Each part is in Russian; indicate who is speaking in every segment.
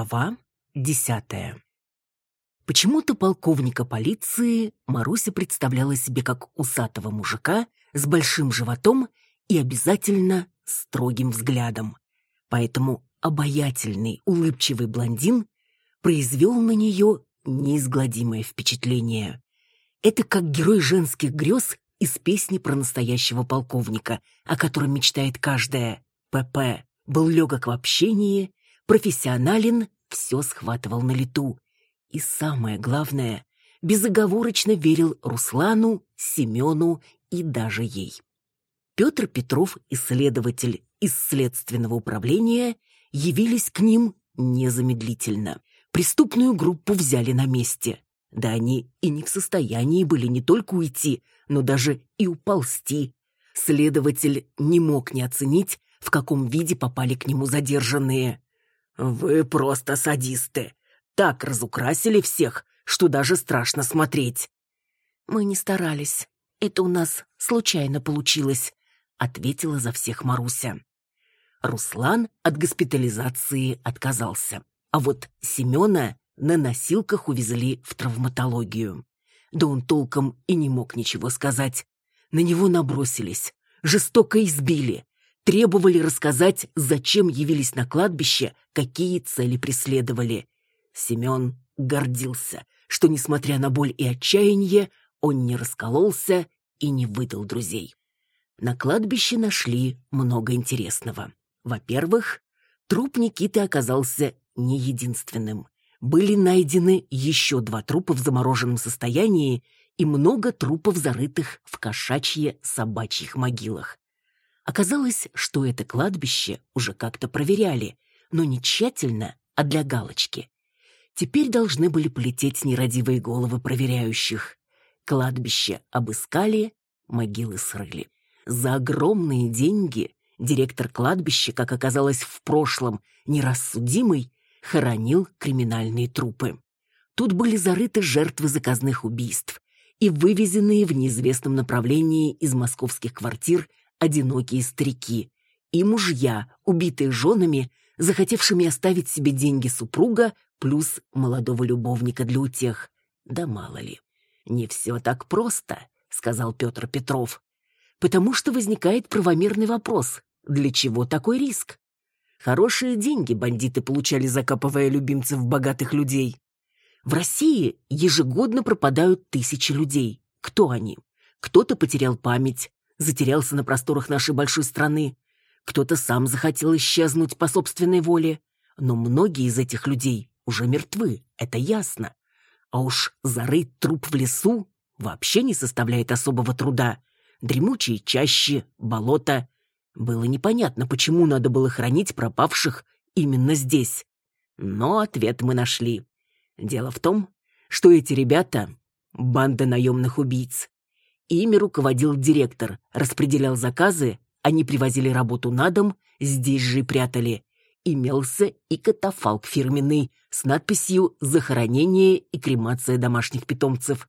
Speaker 1: Глава десятая. Почему-то полковника полиции Маруся представляла себе как усатого мужика с большим животом и обязательно строгим взглядом. Поэтому обаятельный, улыбчивый блондин произвел на нее неизгладимое впечатление. Это как герой женских грез из песни про настоящего полковника, о котором мечтает каждая. ПП был легок в общении, профессионален, все схватывал на лету. И самое главное, безоговорочно верил Руслану, Семену и даже ей. Петр Петров, исследователь из следственного управления, явились к ним незамедлительно. Преступную группу взяли на месте. Да они и не в состоянии были не только уйти, но даже и уползти. Следователь не мог не оценить, в каком виде попали к нему задержанные. «Вы просто садисты. Так разукрасили всех, что даже страшно смотреть».
Speaker 2: «Мы не старались. Это у нас случайно получилось», — ответила за всех Маруся.
Speaker 1: Руслан от госпитализации отказался. А вот Семена на носилках увезли в травматологию. Да он толком и не мог ничего сказать. На него набросились, жестоко избили, требовали рассказать, зачем явились на кладбище, какие цели преследовали. Семен гордился, что, несмотря на боль и отчаяние, он не раскололся и не выдал друзей. На кладбище нашли много интересного. Во-первых, труп Никиты оказался не единственным. Были найдены еще два трупа в замороженном состоянии и много трупов, зарытых в кошачье собачьих могилах. Оказалось, что это кладбище уже как-то проверяли, но не тщательно, а для галочки. Теперь должны были полететь нерадивые головы проверяющих. Кладбище обыскали, могилы срыли. За огромные деньги директор кладбища, как оказалось в прошлом, нерассудимый, хоронил криминальные трупы. Тут были зарыты жертвы заказных убийств и вывезенные в неизвестном направлении из московских квартир одинокие старики и мужья, убитые женами, захотевшими оставить себе деньги супруга плюс молодого любовника для утех. Да мало ли. Не все так просто, сказал Петр Петров. Потому что возникает правомерный вопрос. Для чего такой риск? Хорошие деньги бандиты получали, закапывая любимцев богатых людей. В России ежегодно пропадают тысячи людей. Кто они? Кто-то потерял память, затерялся на просторах нашей большой страны. Кто-то сам захотел исчезнуть по собственной воле. Но многие из этих людей уже мертвы, это ясно. А уж зарыть труп в лесу вообще не составляет особого труда. Дремучие чащи, болота — было непонятно, почему надо было хранить пропавших именно здесь. Но ответ мы нашли. Дело в том, что эти ребята — банда наемных убийц. Ими руководил директор, распределял заказы, они привозили работу на дом, здесь же и прятали. Имелся и катафалк фирменный с надписью «Захоронение и кремация домашних питомцев».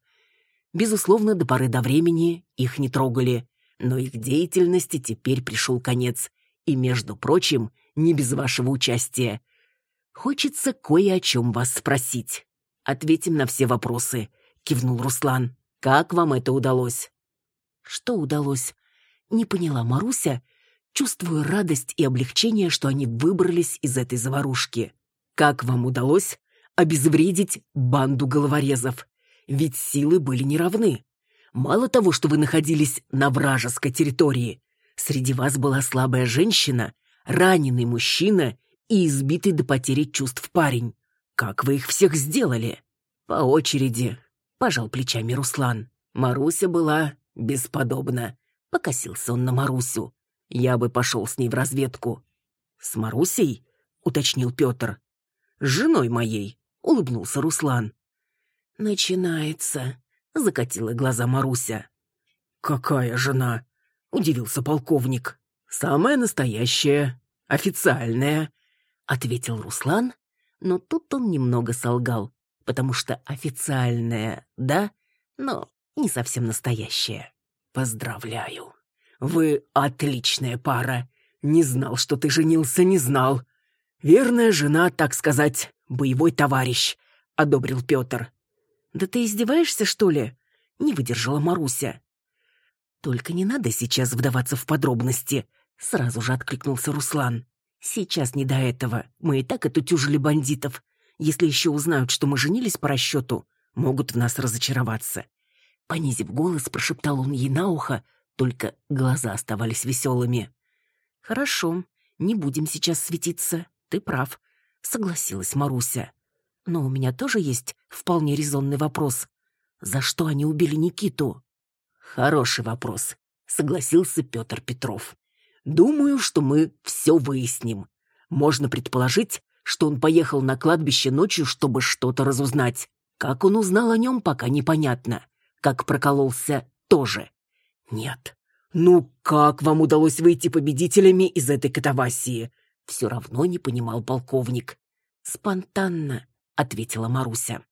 Speaker 1: Безусловно, до поры до времени их не трогали. Но их деятельности теперь пришел конец. И, между прочим, не без вашего участия. Хочется кое о чем вас спросить. Ответим на все вопросы, кивнул Руслан. Как вам это удалось?
Speaker 2: Что удалось? Не поняла Маруся, чувствуя радость и облегчение, что они выбрались из этой заварушки.
Speaker 1: Как вам удалось обезвредить банду головорезов? Ведь силы были неравны. Мало того, что вы находились на вражеской территории, среди вас была слабая женщина, раненый мужчина и избитый до потери чувств парень. Как вы их всех сделали? По очереди, пожал плечами Руслан. Маруся была бесподобна. Покосился он на Марусю. Я бы пошел с ней в разведку. С Марусей? уточнил Петр. С женой моей, улыбнулся Руслан.
Speaker 2: Начинается,
Speaker 1: закатила глаза Маруся. Какая жена? удивился полковник. Самая настоящая, официальная, ответил Руслан, но тут он немного солгал, потому что официальная, да, но не совсем настоящая. Поздравляю. Вы отличная пара. Не знал, что ты женился, не знал. Верная жена, так сказать, боевой товарищ, одобрил Петр.
Speaker 2: Да ты издеваешься, что ли? Не выдержала Маруся. Только не надо сейчас вдаваться в подробности, сразу же откликнулся Руслан. Сейчас не до этого. Мы и так отутюжили бандитов. Если еще узнают, что мы женились по расчету, могут в нас разочароваться. Понизив голос, прошептал он ей на ухо, только глаза оставались веселыми. «Хорошо, не будем сейчас светиться, ты прав», — согласилась Маруся. «Но у меня тоже есть вполне резонный вопрос. За что они убили Никиту?»
Speaker 1: «Хороший вопрос», — согласился Петр Петров. «Думаю, что мы все выясним. Можно предположить, что он поехал на кладбище ночью, чтобы что-то разузнать. Как он узнал о нем, пока непонятно. Как прокололся, тоже. Нет. Ну как вам удалось выйти победителями из этой катавасии? Все равно не понимал полковник.
Speaker 2: Спонтанно, ответила Маруся.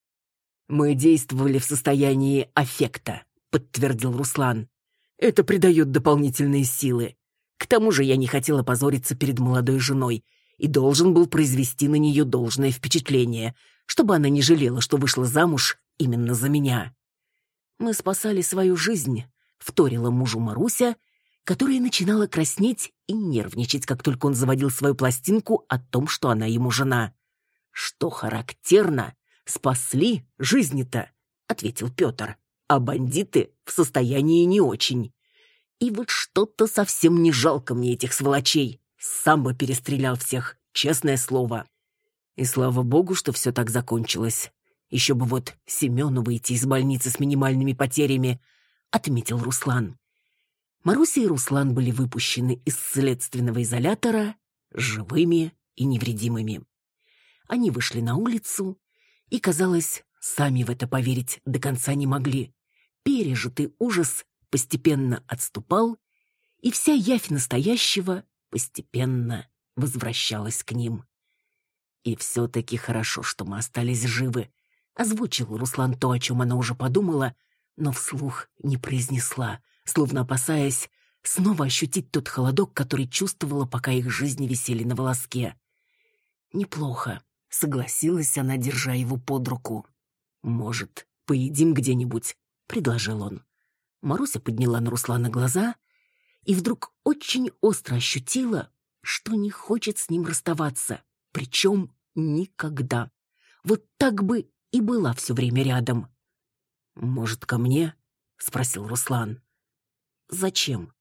Speaker 1: Мы действовали в состоянии аффекта, подтвердил Руслан. Это придает дополнительные силы. К тому же я не хотел опозориться перед молодой женой и должен был произвести на нее должное впечатление, чтобы она не жалела, что вышла замуж именно за меня.
Speaker 2: Мы спасали свою жизнь, вторила мужу Маруся, которая начинала краснеть и нервничать, как только он заводил свою пластинку о том, что она ему жена.
Speaker 1: Что характерно, спасли жизни-то, ответил Петр, а бандиты в состоянии не очень. И вот что-то совсем не жалко мне этих сволочей. Сам бы перестрелял всех, честное слово. И слава богу, что все так закончилось. Еще бы вот Семену выйти из больницы с минимальными потерями, отметил Руслан. Маруся и Руслан были выпущены из следственного изолятора живыми и невредимыми. Они вышли на улицу и, казалось, сами в это поверить до конца не могли. Пережитый ужас постепенно отступал, и вся явь настоящего постепенно возвращалась к ним. И все-таки хорошо, что мы остались живы, озвучил Руслан то, о чем она уже подумала, но вслух не произнесла, словно опасаясь снова ощутить тот холодок, который чувствовала, пока их жизни висели на волоске. «Неплохо», — согласилась она, держа его под руку. «Может, поедим где-нибудь?» — предложил он. Маруся подняла на Руслана глаза и вдруг очень остро ощутила, что не хочет с ним расставаться, причем никогда. Вот так бы и была все время рядом. «Может, ко мне?» — спросил Руслан. «Зачем?»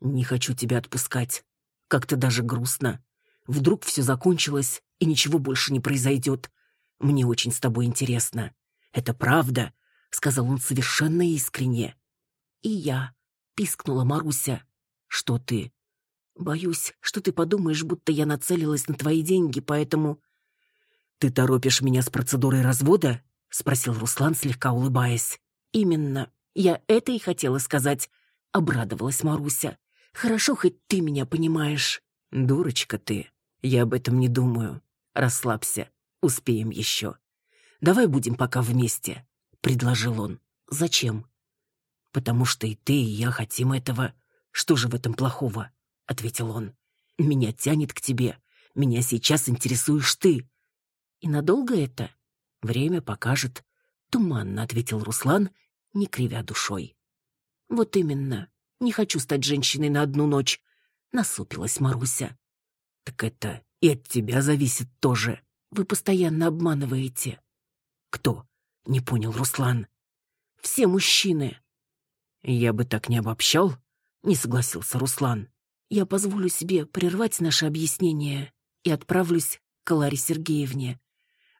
Speaker 1: «Не хочу тебя отпускать. Как-то даже грустно. Вдруг все закончилось, и ничего больше не произойдет. Мне очень с тобой интересно. Это правда», — сказал он совершенно искренне. «И я», — пискнула Маруся. «Что ты?» «Боюсь, что ты подумаешь, будто я нацелилась на твои деньги, поэтому...» «Ты торопишь меня с процедурой развода?» — спросил Руслан, слегка улыбаясь. «Именно. Я это и хотела сказать», — обрадовалась Маруся. «Хорошо, хоть ты меня понимаешь». «Дурочка ты. Я об этом не думаю. Расслабься. Успеем еще. Давай будем пока вместе», — предложил он. «Зачем?» «Потому что и ты, и я хотим этого. Что же в этом плохого?» — ответил он. «Меня тянет к тебе. Меня сейчас интересуешь ты. И надолго это? Время покажет. Туманно ответил Руслан, не кривя душой. Вот именно. Не хочу стать женщиной на одну ночь. Насупилась Маруся. Так это и от тебя зависит тоже. Вы постоянно обманываете. Кто? Не понял Руслан. Все мужчины. Я бы так не обобщал, не согласился Руслан. Я позволю себе прервать наше объяснение и отправлюсь к Ларе Сергеевне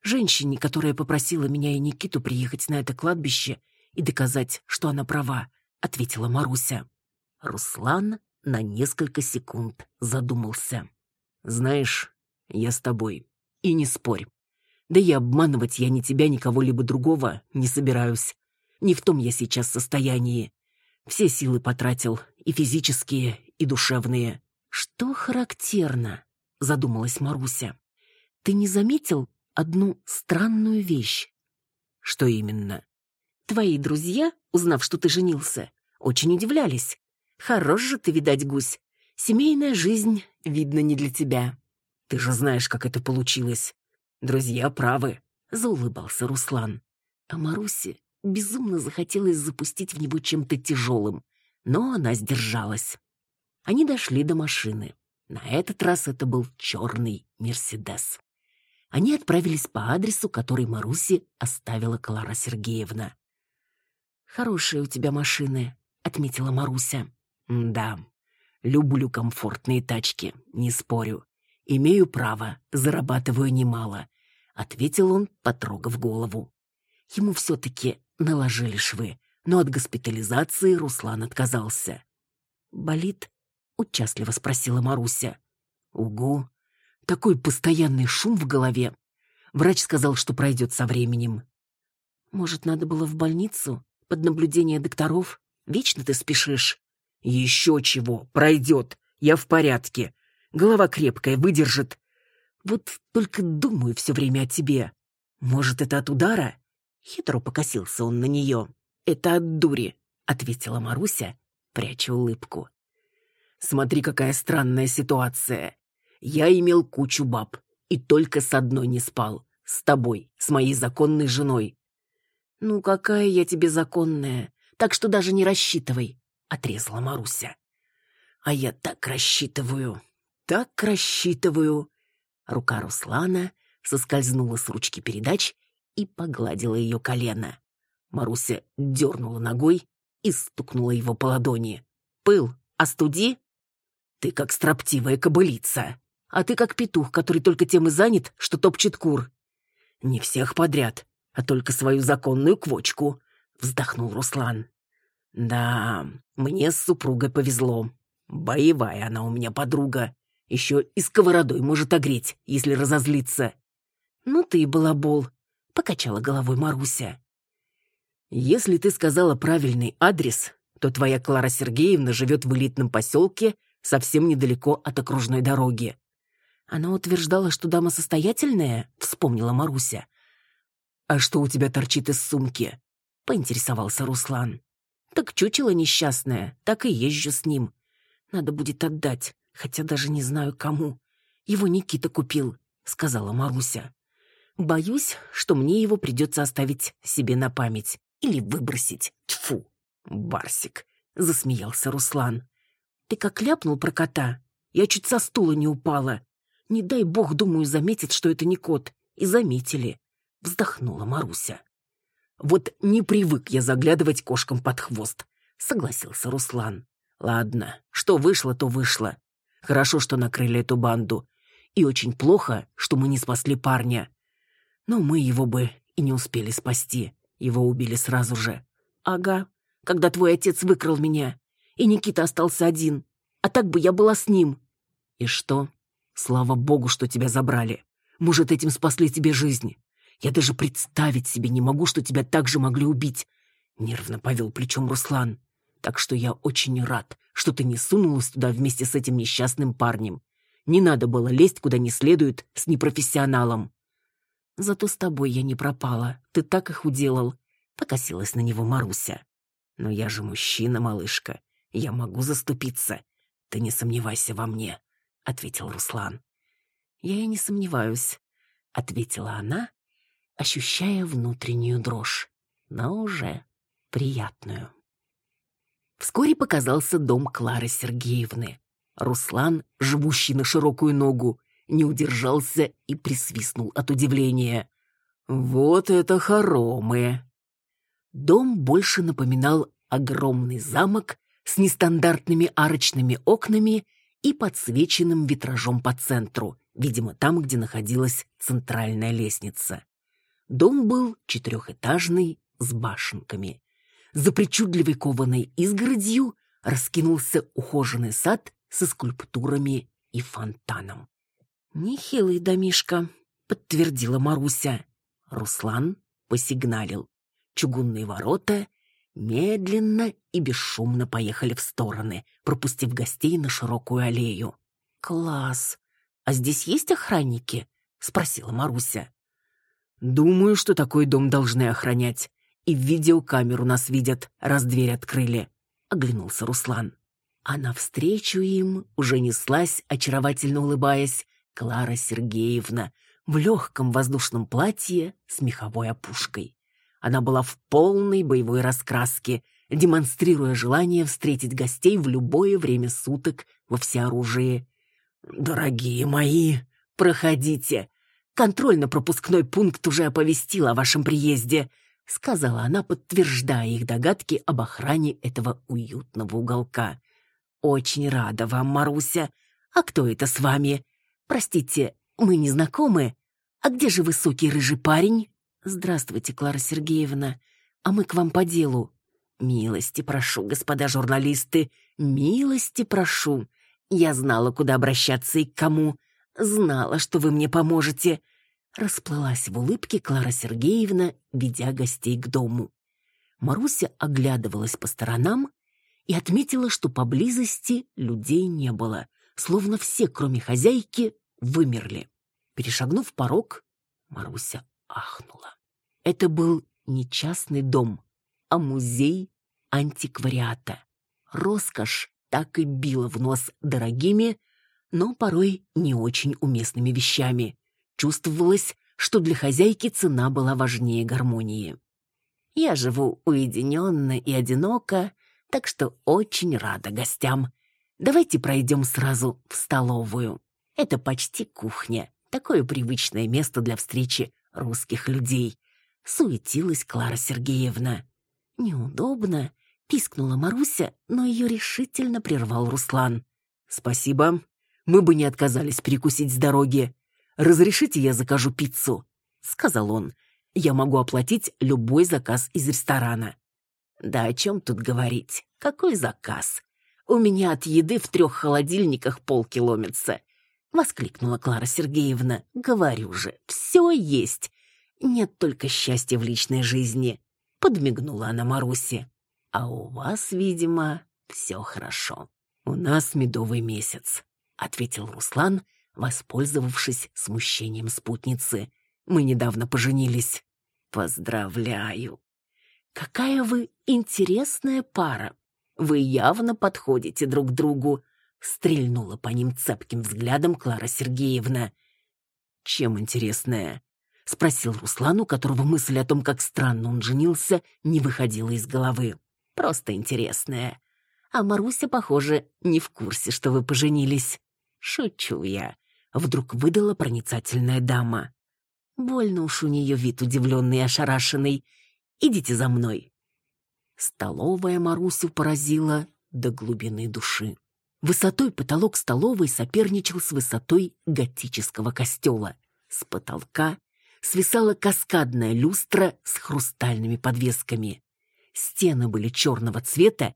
Speaker 1: женщине, которая попросила меня и Никиту приехать на это кладбище и доказать, что она права, ответила Маруся. Руслан на несколько секунд задумался. Знаешь, я с тобой. И не спорь. Да и обманывать я ни тебя, ни кого-либо другого не собираюсь. Не в том я сейчас состоянии. Все силы потратил, и физические, и душевные. Что характерно, задумалась Маруся. Ты не заметил, одну странную вещь. Что именно? Твои друзья, узнав, что ты женился, очень удивлялись. Хорош же ты, видать, гусь. Семейная жизнь, видно, не для тебя. Ты же знаешь, как это получилось. Друзья правы, заулыбался Руслан. А Марусе безумно захотелось запустить в него чем-то тяжелым, но она сдержалась. Они дошли до машины. На этот раз это был черный Мерседес. Они отправились по адресу, который Марусе оставила Клара Сергеевна. «Хорошие у тебя машины», — отметила Маруся. «Да, люблю комфортные тачки, не спорю. Имею право, зарабатываю немало», — ответил он, потрогав голову. Ему все-таки наложили швы, но от госпитализации Руслан отказался. «Болит?» — участливо спросила Маруся. «Угу. Такой постоянный шум в голове. Врач сказал, что пройдет со временем». «Может, надо было в больницу? Под наблюдение докторов? Вечно ты спешишь». «Еще чего, пройдет. Я в порядке. Голова крепкая, выдержит. Вот только думаю все время о тебе. Может, это от удара?» Хитро покосился он на нее. «Это от дури», — ответила Маруся, пряча улыбку. «Смотри, какая странная ситуация. Я имел кучу баб, и только с одной не спал. С тобой, с моей законной женой».
Speaker 2: «Ну, какая я тебе законная, так что даже не рассчитывай», — отрезала Маруся.
Speaker 1: «А я так рассчитываю, так рассчитываю». Рука Руслана соскользнула с ручки передач и погладила ее колено. Маруся дернула ногой и стукнула его по ладони. «Пыл, остуди!» «Ты как строптивая кобылица, а ты как петух, который только тем и занят, что топчет кур». «Не всех подряд, а только свою законную квочку», — вздохнул Руслан. «Да, мне с супругой повезло. Боевая она у меня подруга. Еще и сковородой может огреть, если разозлиться».
Speaker 2: «Ну ты и балабол», покачала головой Маруся.
Speaker 1: Если ты сказала правильный адрес, то твоя Клара Сергеевна живет в элитном поселке совсем недалеко от окружной дороги.
Speaker 2: Она утверждала, что дама состоятельная, вспомнила Маруся.
Speaker 1: А что у тебя торчит из сумки? поинтересовался Руслан.
Speaker 2: Так чучело несчастное, так и езжу с ним. Надо будет отдать, хотя даже не знаю кому. Его Никита купил, сказала Маруся. Боюсь, что мне его придется оставить себе на память или выбросить. Тьфу, Барсик, засмеялся Руслан. Ты как ляпнул про кота? Я чуть со стула не упала. Не дай бог, думаю, заметит, что это не кот. И заметили. Вздохнула Маруся.
Speaker 1: Вот не привык я заглядывать кошкам под хвост, согласился Руслан. Ладно, что вышло, то вышло. Хорошо, что накрыли эту банду. И очень плохо, что мы не спасли парня. Но мы его бы и не успели спасти. Его убили сразу же.
Speaker 2: Ага, когда твой отец выкрал меня, и Никита остался один. А так бы я была с ним.
Speaker 1: И что? Слава богу, что тебя забрали. Может, этим спасли тебе жизнь. Я даже представить себе не могу, что тебя так же могли убить. Нервно повел плечом Руслан. Так что я очень рад, что ты не сунулась туда вместе с этим несчастным парнем. Не надо было лезть куда не следует с непрофессионалом.
Speaker 2: Зато с тобой я не пропала. Ты так их уделал. Покосилась на него Маруся.
Speaker 1: Но я же мужчина, малышка. Я могу заступиться. Ты не сомневайся во мне, ответил Руслан.
Speaker 2: Я и не сомневаюсь, ответила она, ощущая внутреннюю дрожь, но уже приятную.
Speaker 1: Вскоре показался дом Клары Сергеевны. Руслан, живущий на широкую ногу, не удержался и присвистнул от удивления. «Вот это хоромы!» Дом больше напоминал огромный замок с нестандартными арочными окнами и подсвеченным витражом по центру, видимо, там, где находилась центральная лестница. Дом был четырехэтажный, с башенками. За причудливой кованой изгородью раскинулся ухоженный сад со скульптурами и фонтаном.
Speaker 2: «Нехилый домишка», — подтвердила Маруся.
Speaker 1: Руслан посигналил. Чугунные ворота медленно и бесшумно поехали в стороны, пропустив гостей на широкую аллею.
Speaker 2: «Класс! А здесь есть охранники?» — спросила Маруся.
Speaker 1: «Думаю, что такой дом должны охранять. И в видеокамеру нас видят, раз дверь открыли», — оглянулся Руслан. А навстречу им уже неслась, очаровательно улыбаясь, Клара Сергеевна в легком воздушном платье с меховой опушкой. Она была в полной боевой раскраске, демонстрируя желание встретить гостей в любое время суток во всеоружии. «Дорогие мои, проходите. Контрольно-пропускной пункт уже оповестил о вашем приезде», сказала она, подтверждая их догадки об охране этого уютного уголка. «Очень рада вам, Маруся. А кто это с вами? Простите, мы не знакомы. А где же высокий рыжий парень?» «Здравствуйте, Клара Сергеевна. А мы к вам по делу». «Милости прошу, господа журналисты, милости прошу. Я знала, куда обращаться и к кому. Знала, что вы мне поможете». Расплылась в улыбке Клара Сергеевна, ведя гостей к дому. Маруся оглядывалась по сторонам и отметила, что поблизости людей не было, словно все, кроме хозяйки, вымерли. Перешагнув порог, Маруся ахнула. Это был не частный дом, а музей антиквариата. Роскошь так и била в нос дорогими, но порой не очень уместными вещами. Чувствовалось, что для хозяйки цена была важнее гармонии. Я живу уединенно и одиноко, так что очень рада гостям. Давайте пройдем сразу в столовую. Это почти кухня, такое привычное место для встречи русских людей. Суетилась Клара Сергеевна. Неудобно, пискнула Маруся, но ее решительно прервал Руслан. Спасибо. Мы бы не отказались перекусить с дороги. Разрешите я закажу пиццу, сказал он. Я могу оплатить любой заказ из ресторана. Да о чем тут говорить? Какой заказ? У меня от еды в трех холодильниках полкилометра. Воскликнула Клара Сергеевна. Говорю же, все есть. Нет только счастья в личной жизни. Подмигнула она Марусе. А у вас, видимо, все хорошо. У нас медовый месяц, ответил Руслан, воспользовавшись смущением спутницы. Мы недавно поженились. Поздравляю. Какая вы интересная пара. Вы явно подходите друг другу, стрельнула по ним цепким взглядом Клара Сергеевна. Чем интересная? Спросил Руслан, у которого мысль о том, как странно он женился, не выходила из головы. Просто интересная. А Маруся, похоже, не в курсе, что вы поженились. Шучу я. Вдруг выдала проницательная дама. Больно уж у нее вид удивленный и ошарашенный. Идите за мной. Столовая Марусю поразила до глубины души. Высотой потолок столовой соперничал с высотой готического костела. С потолка свисала каскадная люстра с хрустальными подвесками. Стены были черного цвета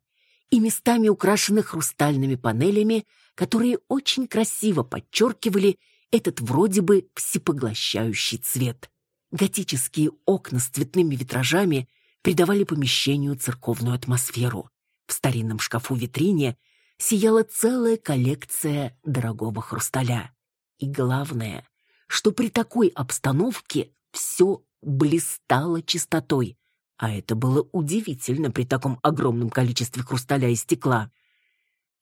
Speaker 1: и местами украшены хрустальными панелями, которые очень красиво подчеркивали этот вроде бы всепоглощающий цвет. Готические окна с цветными витражами придавали помещению церковную атмосферу. В старинном шкафу-витрине сияла целая коллекция дорогого хрусталя. И главное, что при такой обстановке все блистало чистотой, а это было удивительно при таком огромном количестве хрусталя и стекла.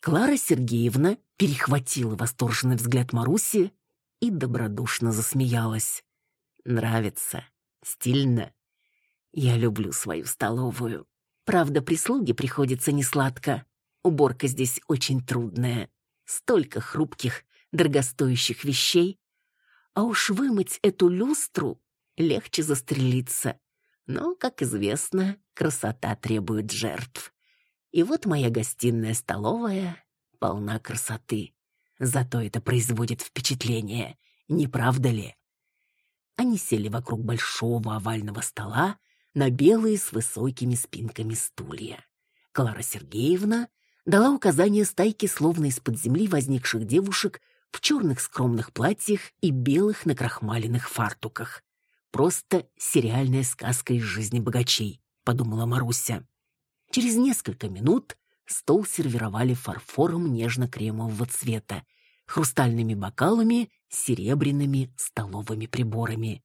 Speaker 1: Клара Сергеевна перехватила восторженный взгляд Маруси и добродушно засмеялась. Нравится, стильно. Я люблю свою столовую. Правда, прислуге приходится несладко. Уборка здесь очень трудная. Столько хрупких, дорогостоящих вещей. А уж вымыть эту люстру легче застрелиться. Но, как известно, красота требует жертв. И вот моя гостиная столовая полна красоты. Зато это производит впечатление, не правда ли? Они сели вокруг большого овального стола на белые с высокими спинками стулья. Клара Сергеевна дала указание стайке словно из-под земли возникших девушек в черных скромных платьях и белых накрахмаленных фартуках. Просто сериальная сказка из жизни богачей, подумала Маруся. Через несколько минут стол сервировали фарфором нежно-кремового цвета, хрустальными бокалами, серебряными столовыми приборами.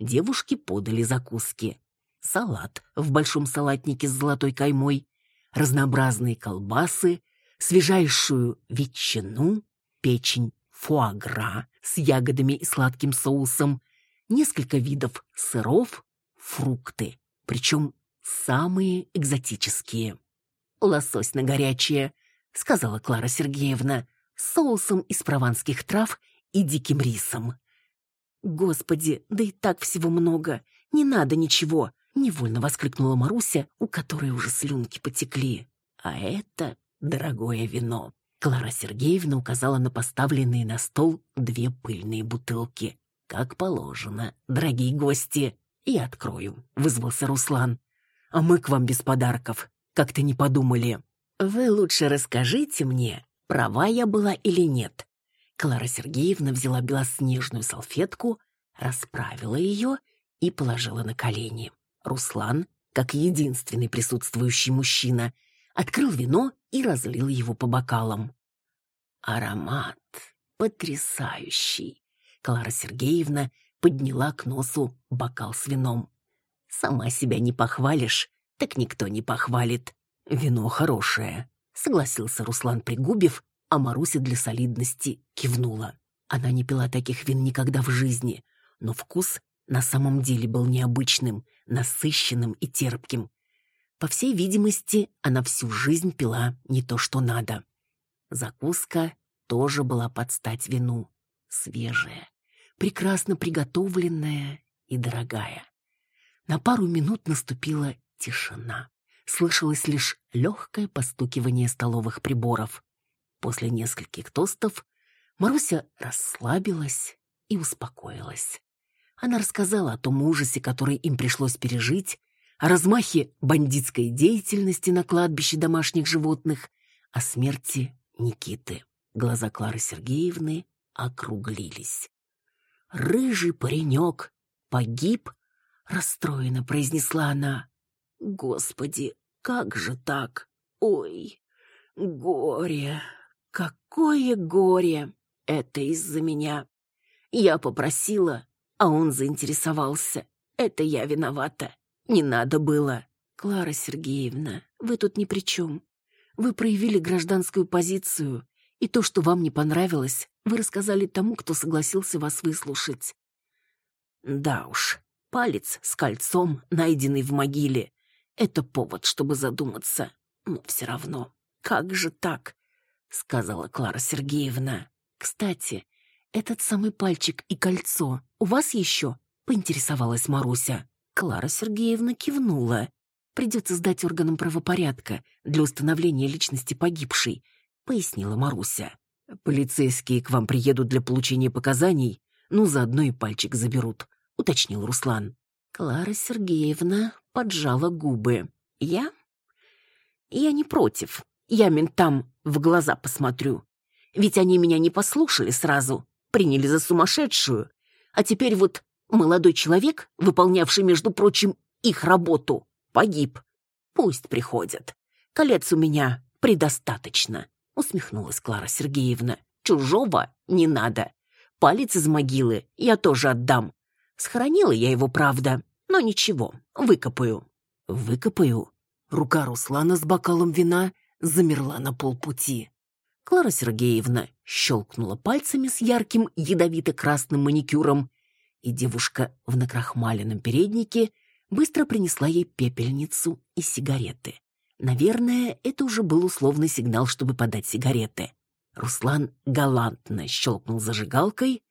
Speaker 1: Девушки подали закуски. Салат в большом салатнике с золотой каймой, разнообразные колбасы, свежайшую ветчину, печень, фуагра с ягодами и сладким соусом, несколько видов сыров, фрукты, причем самые экзотические. «Лосось на горячее», — сказала Клара Сергеевна, с соусом из прованских трав и диким рисом. «Господи, да и так всего много, не надо ничего», — невольно воскликнула Маруся, у которой уже слюнки потекли. «А это дорогое вино». Клара Сергеевна указала на поставленные на стол две пыльные бутылки. «Как положено, дорогие гости». «Я открою», — вызвался Руслан. «А мы к вам без подарков. Как-то не подумали». «Вы лучше расскажите мне, права я была или нет». Клара Сергеевна взяла белоснежную салфетку, расправила ее и положила на колени. Руслан, как единственный присутствующий мужчина, открыл вино и разлил его по бокалам. Аромат потрясающий. Клара Сергеевна подняла к носу бокал с вином. Сама себя не похвалишь, так никто не похвалит. Вино хорошее, согласился Руслан Пригубев, а Маруся для солидности кивнула. Она не пила таких вин никогда в жизни, но вкус на самом деле был необычным, насыщенным и терпким. По всей видимости, она всю жизнь пила не то, что надо. Закуска тоже была под стать вину. Свежая, прекрасно приготовленная и дорогая. На пару минут наступила тишина. Слышалось лишь легкое постукивание столовых приборов. После нескольких тостов Маруся расслабилась и успокоилась. Она рассказала о том ужасе, который им пришлось пережить, о размахе бандитской деятельности на кладбище домашних животных, о смерти Никиты. Глаза Клары Сергеевны округлились. «Рыжий паренек погиб?» — расстроенно произнесла она. «Господи, как же так? Ой, горе! Какое горе! Это из-за меня. Я попросила, а он заинтересовался. Это я виновата. Не надо было. Клара Сергеевна, вы тут ни при чем. Вы проявили гражданскую позицию и то, что вам не понравилось, вы рассказали тому, кто согласился вас выслушать. Да уж, палец с кольцом, найденный в могиле, это повод, чтобы задуматься. Но все равно, как же так? Сказала Клара Сергеевна. Кстати, этот самый пальчик и кольцо у вас еще? Поинтересовалась Маруся. Клара Сергеевна кивнула. Придется сдать органам правопорядка для установления личности погибшей, пояснила Маруся. Полицейские к вам приедут для получения показаний, ну, заодно и пальчик заберут, уточнил Руслан. Клара Сергеевна поджала губы. Я? Я не против. Я ментам в глаза посмотрю. Ведь они меня не послушали сразу, приняли за сумасшедшую. А теперь вот молодой человек, выполнявший, между прочим, их работу, погиб. Пусть приходят. Колец у меня предостаточно усмехнулась Клара Сергеевна. Чужого не надо. Палец из могилы я тоже отдам. Схоронила я его, правда, но ничего, выкопаю. Выкопаю. Рука Руслана с бокалом вина замерла на полпути. Клара Сергеевна щелкнула пальцами с ярким ядовито-красным маникюром, и девушка в накрахмаленном переднике быстро принесла ей пепельницу и сигареты. Наверное, это уже был условный сигнал, чтобы подать сигареты. Руслан галантно щелкнул зажигалкой.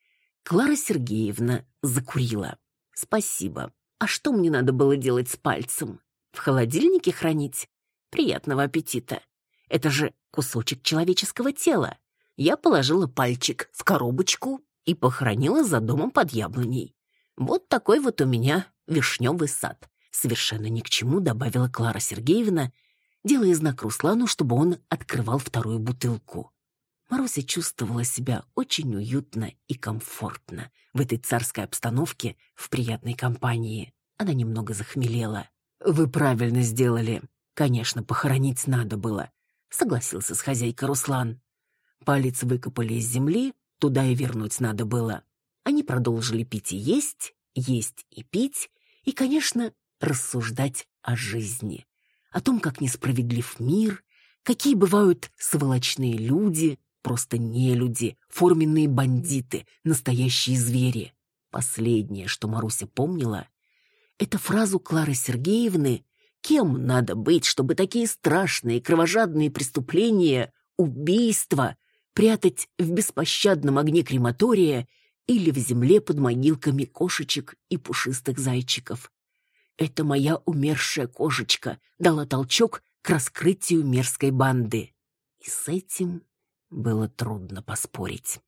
Speaker 1: Клара Сергеевна закурила. «Спасибо. А что мне надо было делать с пальцем? В холодильнике хранить? Приятного аппетита. Это же кусочек человеческого тела. Я положила пальчик в коробочку и похоронила за домом под яблоней. Вот такой вот у меня вишневый сад. Совершенно ни к чему добавила Клара Сергеевна, делая знак Руслану, чтобы он открывал вторую бутылку. Маруся чувствовала себя очень уютно и комфортно в этой царской обстановке в приятной компании. Она немного захмелела. «Вы правильно сделали. Конечно, похоронить надо было», — согласился с хозяйкой Руслан. Палец выкопали из земли, туда и вернуть надо было. Они продолжили пить и есть, есть и пить, и, конечно, рассуждать о жизни о том, как несправедлив мир, какие бывают сволочные люди, Просто нелюди, форменные бандиты, настоящие звери. Последнее, что Маруся помнила, это фразу Клары Сергеевны «Кем надо быть, чтобы такие страшные кровожадные преступления, убийства, прятать в беспощадном огне крематория или в земле под могилками кошечек и пушистых зайчиков?» Это моя умершая кошечка дала толчок к раскрытию мерзкой банды. И с этим было трудно поспорить.